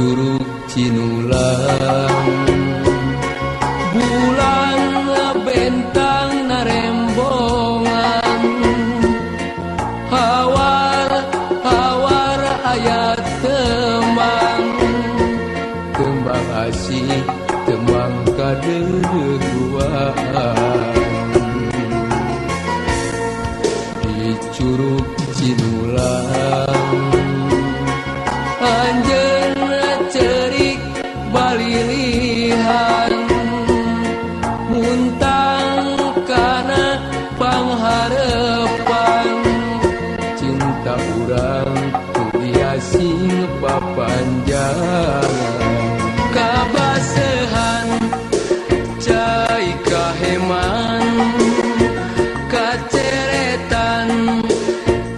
Curug Cinulang bulan bentang narembongan hawar hawar ayat tembang. Tembang asih tembang kadeguaan Pilihan, Muntang karena pengharapan. Cinta orang ku yasin bapanjang Kabasehan cai kaheman Kaceretan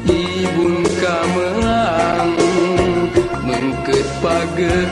ibun kamang Mengket pager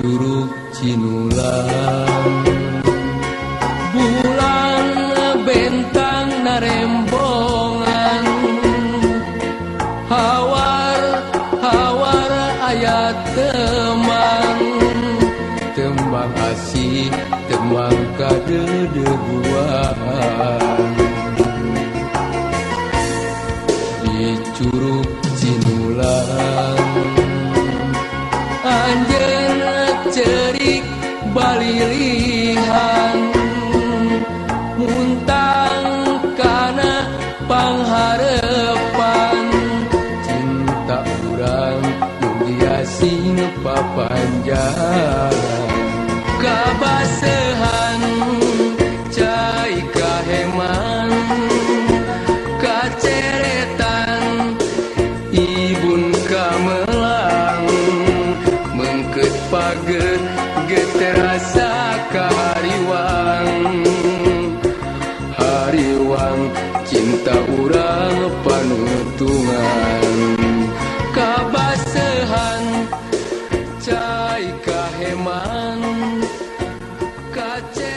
Curug Cinulang. Bulan bentang narembongan hawar hawar ayat teman tembang asih tembang kadedeguan di Curug Cinulang Mugiasing papanjang. Kabasehan Cai kaheman. Kaceretan Ibun kamelang. Mengket paget Geterasa kahariwang Hariwang Cinta urang Yeah.